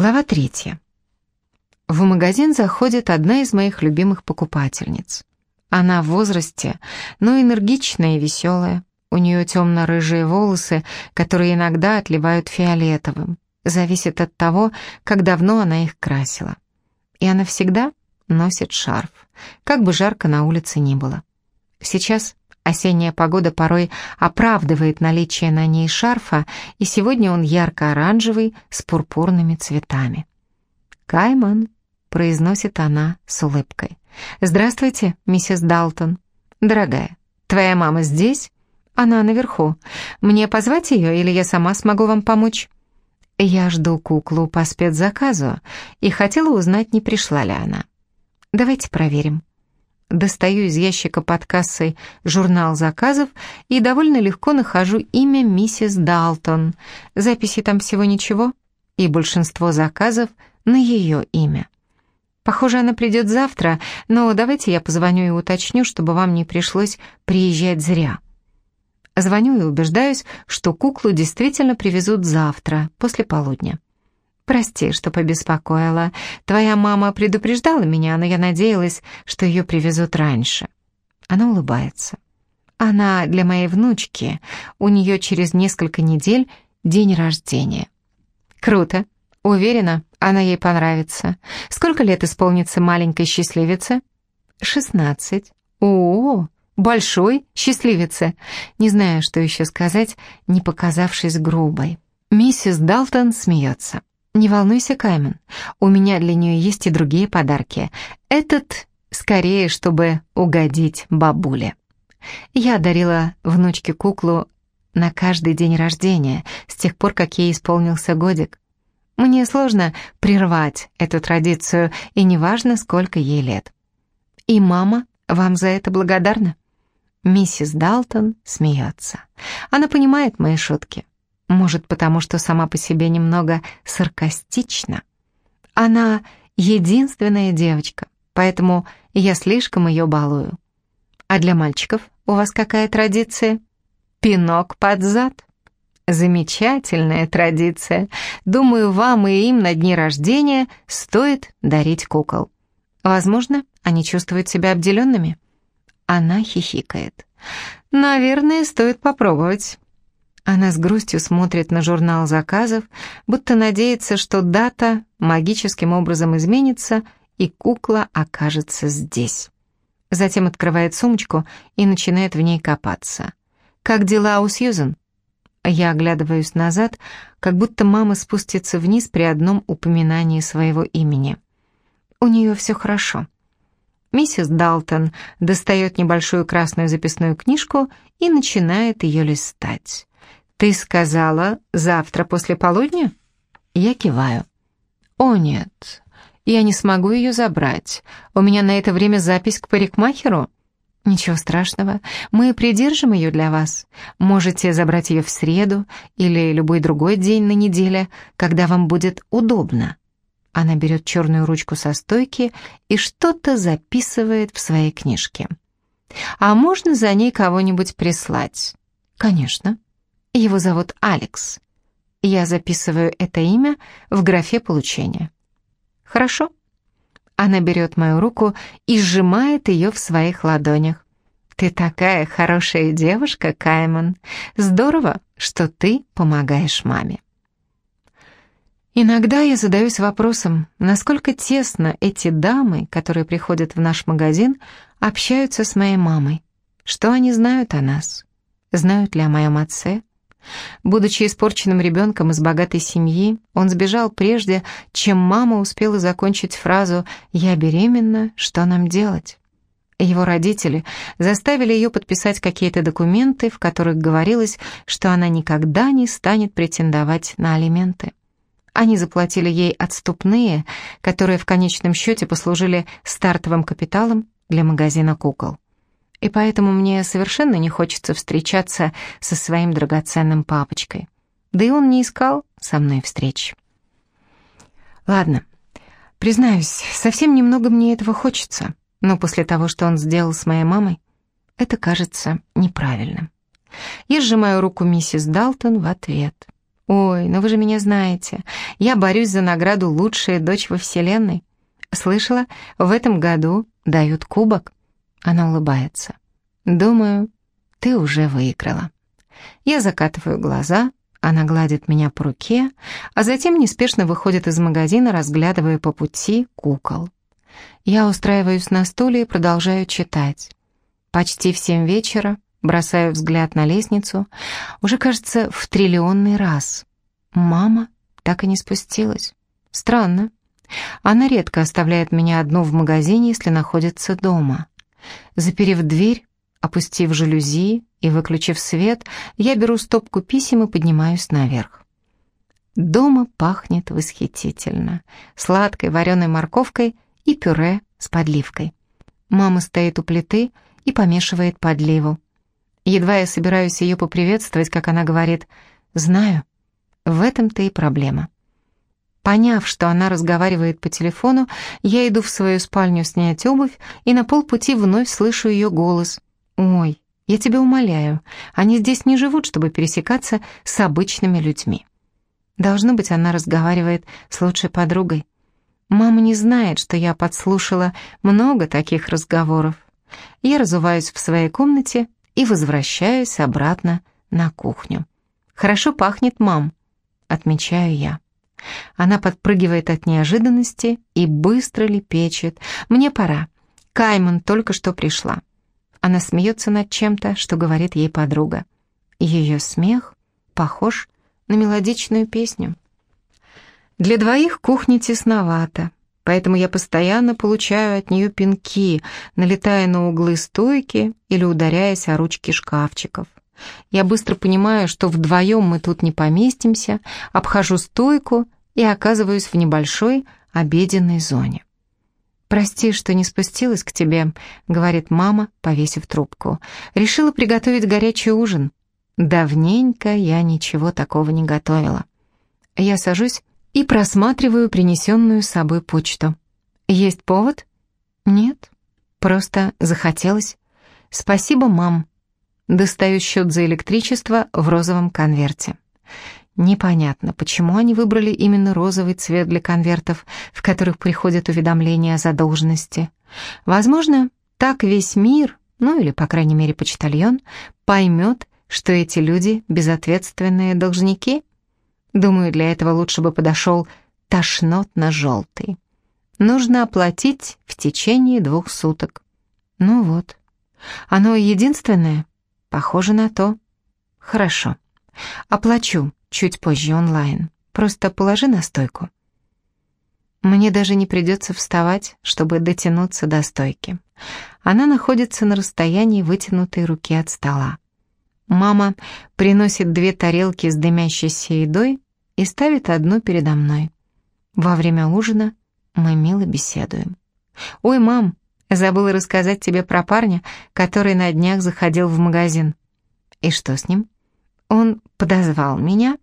Глава третья. В магазин заходит одна из моих любимых покупательниц. Она в возрасте, но энергичная и веселая. У нее темно-рыжие волосы, которые иногда отливают фиолетовым. Зависит от того, как давно она их красила. И она всегда носит шарф, как бы жарко на улице ни было. Сейчас осенняя погода порой оправдывает наличие на ней шарфа, и сегодня он ярко-оранжевый с пурпурными цветами. «Кайман», — произносит она с улыбкой. «Здравствуйте, миссис Далтон. Дорогая, твоя мама здесь?» «Она наверху. Мне позвать ее, или я сама смогу вам помочь?» «Я жду куклу по спецзаказу и хотела узнать, не пришла ли она. Давайте проверим». Достаю из ящика под кассой журнал заказов и довольно легко нахожу имя миссис Далтон. Записи там всего ничего, и большинство заказов на ее имя. Похоже, она придет завтра, но давайте я позвоню и уточню, чтобы вам не пришлось приезжать зря. Звоню и убеждаюсь, что куклу действительно привезут завтра, после полудня. «Прости, что побеспокоила. Твоя мама предупреждала меня, но я надеялась, что ее привезут раньше». Она улыбается. «Она для моей внучки. У нее через несколько недель день рождения». «Круто. Уверена, она ей понравится. Сколько лет исполнится маленькой счастливице?» «Шестнадцать». «О, большой счастливице!» Не знаю, что еще сказать, не показавшись грубой. Миссис Далтон смеется. «Не волнуйся, Каймен, у меня для нее есть и другие подарки. Этот скорее, чтобы угодить бабуле». Я дарила внучке куклу на каждый день рождения, с тех пор, как ей исполнился годик. Мне сложно прервать эту традицию, и неважно, сколько ей лет. И мама вам за это благодарна. Миссис Далтон смеется. Она понимает мои шутки. Может, потому что сама по себе немного саркастична. Она единственная девочка, поэтому я слишком ее балую. А для мальчиков у вас какая традиция? Пинок под зад. Замечательная традиция. Думаю, вам и им на дни рождения стоит дарить кукол. Возможно, они чувствуют себя обделенными. Она хихикает. Наверное, стоит попробовать. Она с грустью смотрит на журнал заказов, будто надеется, что дата магическим образом изменится, и кукла окажется здесь. Затем открывает сумочку и начинает в ней копаться. «Как дела у Сьюзен?» Я оглядываюсь назад, как будто мама спустится вниз при одном упоминании своего имени. У нее все хорошо. Миссис Далтон достает небольшую красную записную книжку и начинает ее листать. «Ты сказала, завтра после полудня?» Я киваю. «О, нет, я не смогу ее забрать. У меня на это время запись к парикмахеру». «Ничего страшного, мы придержим ее для вас. Можете забрать ее в среду или любой другой день на неделе, когда вам будет удобно». Она берет черную ручку со стойки и что-то записывает в своей книжке. «А можно за ней кого-нибудь прислать?» «Конечно». Его зовут Алекс. Я записываю это имя в графе получения. Хорошо? Она берет мою руку и сжимает ее в своих ладонях. Ты такая хорошая девушка, Кайман. Здорово, что ты помогаешь маме. Иногда я задаюсь вопросом, насколько тесно эти дамы, которые приходят в наш магазин, общаются с моей мамой. Что они знают о нас? Знают ли о моем отце? Будучи испорченным ребенком из богатой семьи, он сбежал прежде, чем мама успела закончить фразу «Я беременна, что нам делать?». Его родители заставили ее подписать какие-то документы, в которых говорилось, что она никогда не станет претендовать на алименты. Они заплатили ей отступные, которые в конечном счете послужили стартовым капиталом для магазина кукол и поэтому мне совершенно не хочется встречаться со своим драгоценным папочкой. Да и он не искал со мной встреч. Ладно, признаюсь, совсем немного мне этого хочется, но после того, что он сделал с моей мамой, это кажется неправильным. Я сжимаю руку миссис Далтон в ответ. «Ой, ну вы же меня знаете. Я борюсь за награду «Лучшая дочь во Вселенной». Слышала, в этом году дают кубок». Она улыбается. «Думаю, ты уже выиграла». Я закатываю глаза, она гладит меня по руке, а затем неспешно выходит из магазина, разглядывая по пути кукол. Я устраиваюсь на стуле и продолжаю читать. Почти в семь вечера бросаю взгляд на лестницу, уже, кажется, в триллионный раз. Мама так и не спустилась. Странно. Она редко оставляет меня одну в магазине, если находится дома. Заперев дверь, опустив жалюзи и выключив свет, я беру стопку писем и поднимаюсь наверх. Дома пахнет восхитительно, сладкой вареной морковкой и пюре с подливкой. Мама стоит у плиты и помешивает подливу. Едва я собираюсь ее поприветствовать, как она говорит «Знаю, в этом-то и проблема». Поняв, что она разговаривает по телефону, я иду в свою спальню снять обувь и на полпути вновь слышу ее голос. «Ой, я тебя умоляю, они здесь не живут, чтобы пересекаться с обычными людьми». Должно быть, она разговаривает с лучшей подругой. Мама не знает, что я подслушала много таких разговоров. Я разуваюсь в своей комнате и возвращаюсь обратно на кухню. «Хорошо пахнет, мам», — отмечаю я. Она подпрыгивает от неожиданности и быстро лепечет. «Мне пора. Кайман только что пришла». Она смеется над чем-то, что говорит ей подруга. Ее смех похож на мелодичную песню. Для двоих кухня тесновата, поэтому я постоянно получаю от нее пинки, налетая на углы стойки или ударяясь о ручки шкафчиков. Я быстро понимаю, что вдвоем мы тут не поместимся, обхожу стойку и оказываюсь в небольшой обеденной зоне. «Прости, что не спустилась к тебе», — говорит мама, повесив трубку. «Решила приготовить горячий ужин. Давненько я ничего такого не готовила». Я сажусь и просматриваю принесенную с собой почту. «Есть повод?» «Нет, просто захотелось». «Спасибо, мам». Достаю счет за электричество в розовом конверте. Непонятно, почему они выбрали именно розовый цвет для конвертов, в которых приходят уведомления о задолженности. Возможно, так весь мир, ну или, по крайней мере, почтальон, поймет, что эти люди безответственные должники. Думаю, для этого лучше бы подошел тошнотно-желтый. Нужно оплатить в течение двух суток. Ну вот. Оно единственное? Похоже на то. Хорошо. Оплачу чуть позже онлайн. Просто положи на стойку. Мне даже не придется вставать, чтобы дотянуться до стойки. Она находится на расстоянии вытянутой руки от стола. Мама приносит две тарелки с дымящейся едой и ставит одну передо мной. Во время ужина мы мило беседуем. «Ой, мам, забыла рассказать тебе про парня, который на днях заходил в магазин». «И что с ним?» «Он подозвал меня».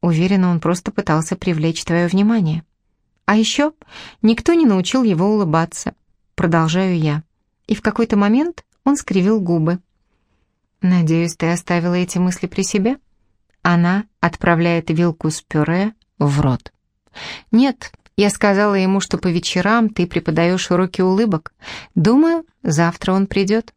Уверена, он просто пытался привлечь твое внимание. А еще никто не научил его улыбаться. Продолжаю я. И в какой-то момент он скривил губы. «Надеюсь, ты оставила эти мысли при себе?» Она отправляет вилку с пюре в рот. «Нет, я сказала ему, что по вечерам ты преподаешь уроки улыбок. Думаю, завтра он придет».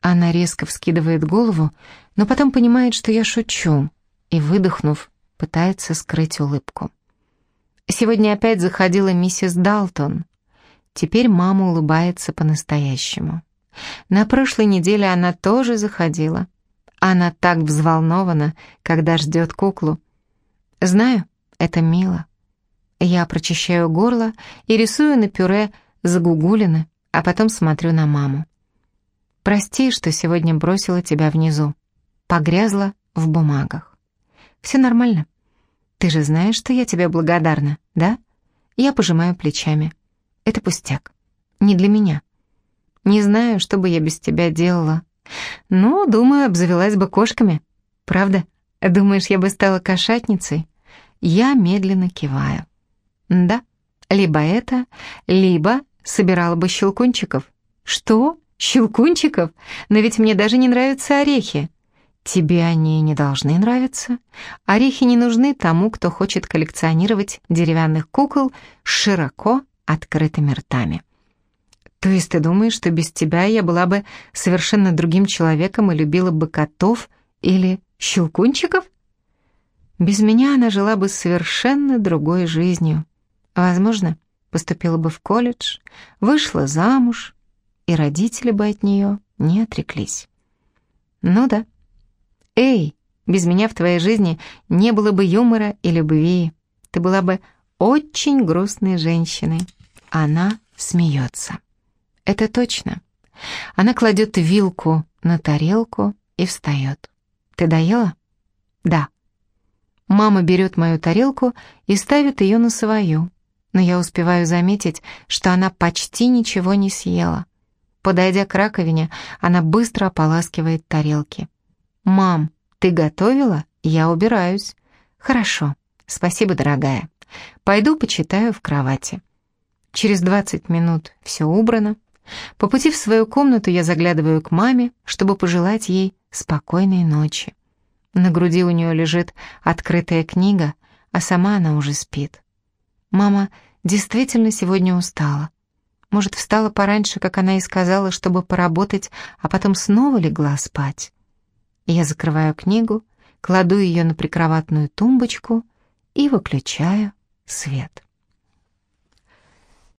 Она резко вскидывает голову, но потом понимает, что я шучу, и, выдохнув, пытается скрыть улыбку. Сегодня опять заходила миссис Далтон. Теперь мама улыбается по-настоящему. На прошлой неделе она тоже заходила. Она так взволнована, когда ждет куклу. Знаю, это мило. Я прочищаю горло и рисую на пюре загугулины, а потом смотрю на маму. Прости, что сегодня бросила тебя внизу. Погрязла в бумагах. Все нормально. Ты же знаешь, что я тебе благодарна, да? Я пожимаю плечами. Это пустяк. Не для меня. Не знаю, что бы я без тебя делала. Но, думаю, обзавелась бы кошками. Правда? Думаешь, я бы стала кошатницей? Я медленно киваю. Да, либо это, либо собирала бы щелкунчиков. Что? Щелкунчиков? Но ведь мне даже не нравятся орехи. Тебе они не должны нравиться. Орехи не нужны тому, кто хочет коллекционировать деревянных кукол с широко открытыми ртами. То есть ты думаешь, что без тебя я была бы совершенно другим человеком и любила бы котов или щелкунчиков? Без меня она жила бы совершенно другой жизнью. Возможно, поступила бы в колледж, вышла замуж, и родители бы от нее не отреклись. Ну да. Эй, без меня в твоей жизни не было бы юмора и любви. Ты была бы очень грустной женщиной. Она смеется. Это точно. Она кладет вилку на тарелку и встает. Ты доела? Да. Мама берет мою тарелку и ставит ее на свою, но я успеваю заметить, что она почти ничего не съела. Подойдя к раковине, она быстро ополаскивает тарелки. «Мам, ты готовила? Я убираюсь». «Хорошо, спасибо, дорогая. Пойду почитаю в кровати». Через 20 минут все убрано. По пути в свою комнату я заглядываю к маме, чтобы пожелать ей спокойной ночи. На груди у нее лежит открытая книга, а сама она уже спит. Мама действительно сегодня устала. Может, встала пораньше, как она и сказала, чтобы поработать, а потом снова легла спать. Я закрываю книгу, кладу ее на прикроватную тумбочку и выключаю свет.